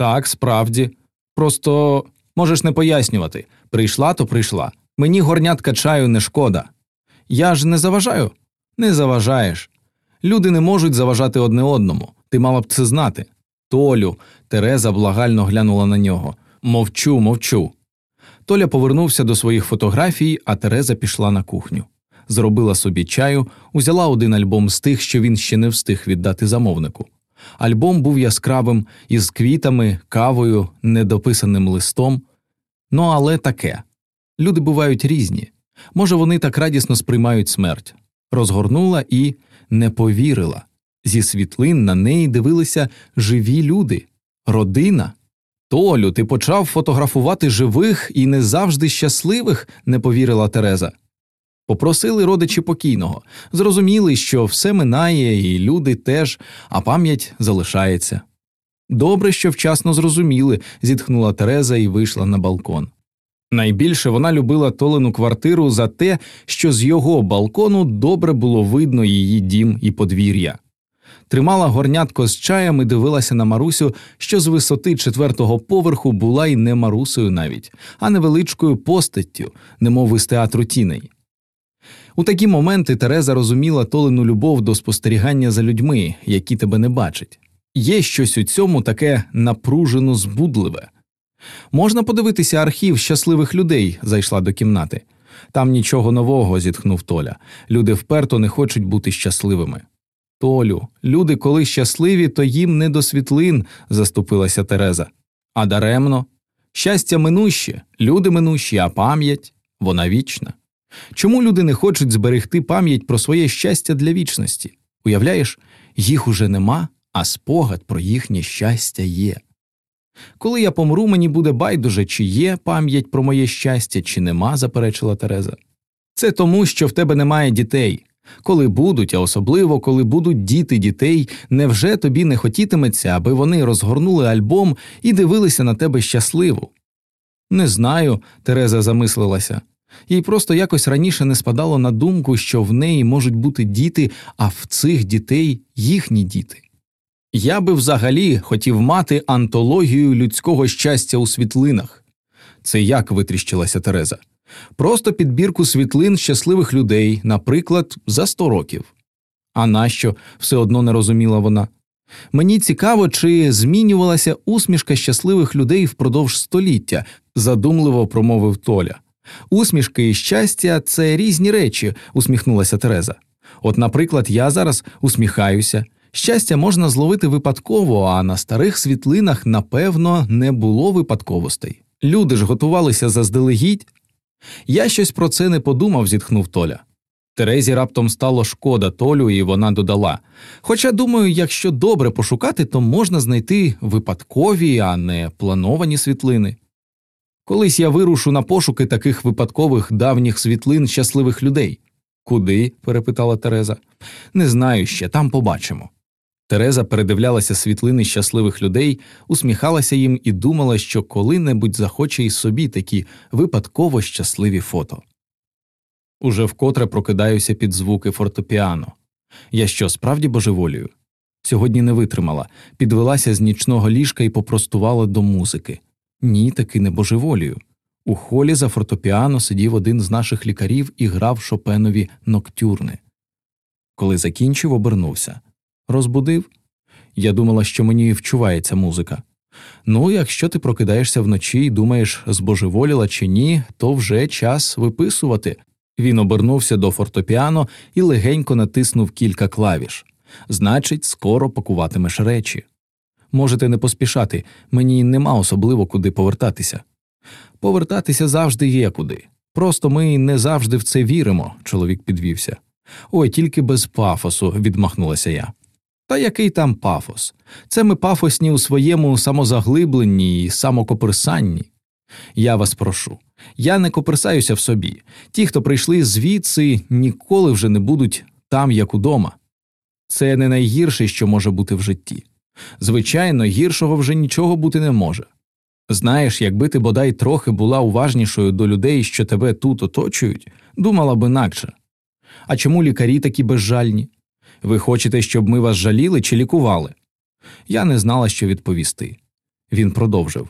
Так, справді. Просто можеш не пояснювати прийшла, то прийшла. Мені горнятка чаю не шкода. Я ж не заважаю? Не заважаєш. Люди не можуть заважати одне одному. Ти мала б це знати. Толю, Тереза благально глянула на нього. Мовчу, мовчу. Толя повернувся до своїх фотографій, а Тереза пішла на кухню. Зробила собі чаю, узяла один альбом з тих, що він ще не встиг віддати замовнику. Альбом був яскравим, із квітами, кавою, недописаним листом. Ну, але таке. Люди бувають різні. Може, вони так радісно сприймають смерть. Розгорнула і не повірила. Зі світлин на неї дивилися живі люди, родина. Толю, ти почав фотографувати живих і не завжди щасливих, не повірила Тереза. Попросили родичі покійного, зрозуміли, що все минає, і люди теж, а пам'ять залишається. Добре, що вчасно зрозуміли, зітхнула Тереза і вийшла на балкон. Найбільше вона любила Толину квартиру за те, що з його балкону добре було видно її дім і подвір'я. Тримала горнятко з чаєм і дивилася на Марусю, що з висоти четвертого поверху була й не Марусею навіть, а невеличкою постаттю, немов із театру тіней. У такі моменти Тереза розуміла Толину любов до спостерігання за людьми, які тебе не бачать. Є щось у цьому таке напружено збудливе. Можна подивитися архів щасливих людей, зайшла до кімнати. Там нічого нового, зітхнув Толя. Люди вперто не хочуть бути щасливими. Толю, люди, коли щасливі, то їм не до світлин, заступилася Тереза. А даремно. Щастя минуще, люди минущі, а пам'ять вона вічна. Чому люди не хочуть зберегти пам'ять про своє щастя для вічності? Уявляєш, їх уже нема, а спогад про їхнє щастя є. Коли я помру, мені буде байдуже, чи є пам'ять про моє щастя, чи нема, заперечила Тереза. Це тому, що в тебе немає дітей. Коли будуть, а особливо коли будуть діти дітей, невже тобі не хотітиметься, аби вони розгорнули альбом і дивилися на тебе щасливо? Не знаю, Тереза замислилася. Їй просто якось раніше не спадало на думку, що в неї можуть бути діти, а в цих дітей їхні діти. Я би взагалі хотів мати антологію людського щастя у світлинах. Це як витріщилася Тереза. Просто підбірку світлин щасливих людей, наприклад, за сто років. А нащо все одно не розуміла вона. Мені цікаво, чи змінювалася усмішка щасливих людей впродовж століття, задумливо промовив Толя. Усмішки і щастя це різні речі, усміхнулася Тереза. От, наприклад, я зараз усміхаюся. Щастя можна зловити випадково, а на старих світлинах, напевно, не було випадковостей. Люди ж готувалися заздалегідь. Я щось про це не подумав, зітхнув Толя. Терезі раптом стало шкода Толю, і вона додала. Хоча, думаю, якщо добре пошукати, то можна знайти випадкові, а не плановані світлини. Колись я вирушу на пошуки таких випадкових давніх світлин щасливих людей. Куди? перепитала Тереза. Не знаю ще, там побачимо. Тереза передивлялася світлини щасливих людей, усміхалася їм і думала, що коли-небудь захоче й собі такі випадково щасливі фото. Уже вкотре прокидаюся під звуки фортепіано. Я що, справді божеволію? Сьогодні не витримала, підвелася з нічного ліжка і попростувала до музики. Ні, таки не божеволію. У холі за фортепіано сидів один з наших лікарів і грав шопенові ноктюрни. Коли закінчив, обернувся. Розбудив? Я думала, що мені вчувається музика. Ну, якщо ти прокидаєшся вночі і думаєш, збожеволіла чи ні, то вже час виписувати. Він обернувся до фортепіано і легенько натиснув кілька клавіш. Значить, скоро пакуватимеш речі. Можете не поспішати, мені нема особливо куди повертатися. Повертатися завжди є куди. Просто ми не завжди в це віримо, чоловік підвівся. Ой, тільки без пафосу, відмахнулася я. Та який там пафос? Це ми пафосні у своєму самозаглибленні і самокоперсанні. Я вас прошу, я не коперсаюся в собі. Ті, хто прийшли звідси, ніколи вже не будуть там, як удома. Це не найгірше, що може бути в житті. Звичайно, гіршого вже нічого бути не може. Знаєш, якби ти бодай трохи була уважнішою до людей, що тебе тут оточують, думала б інакше. А чому лікарі такі безжальні? Ви хочете, щоб ми вас жаліли чи лікували? Я не знала, що відповісти. Він продовжив